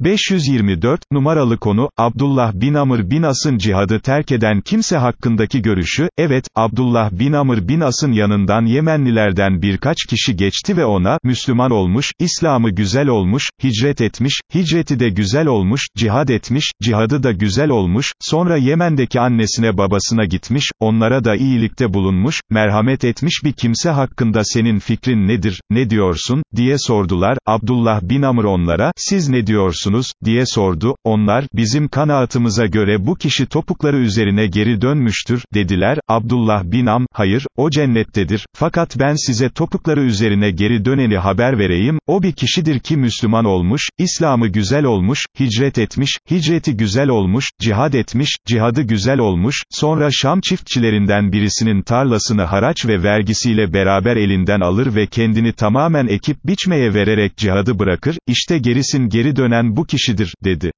524, numaralı konu, Abdullah bin Amr bin As'ın cihadı terk eden kimse hakkındaki görüşü, evet, Abdullah bin Amr bin As'ın yanından Yemenlilerden birkaç kişi geçti ve ona, Müslüman olmuş, İslam'ı güzel olmuş, hicret etmiş, hicreti de güzel olmuş, cihad etmiş, cihadı da güzel olmuş, sonra Yemen'deki annesine babasına gitmiş, onlara da iyilikte bulunmuş, merhamet etmiş bir kimse hakkında senin fikrin nedir, ne diyorsun, diye sordular, Abdullah bin Amr onlara, siz ne diyorsunuz, musunuz, diye sordu, onlar, bizim kanaatımıza göre bu kişi topukları üzerine geri dönmüştür, dediler, Abdullah bin Am, hayır, o cennettedir, fakat ben size topukları üzerine geri döneni haber vereyim, o bir kişidir ki Müslüman olmuş, İslam'ı güzel olmuş, hicret etmiş, hicreti güzel olmuş, cihad etmiş, cihadı güzel olmuş, sonra Şam çiftçilerinden birisinin tarlasını haraç ve vergisiyle beraber elinden alır ve kendini tamamen ekip biçmeye vererek cihadı bırakır, işte gerisin geri dönen bu kişidir, dedi.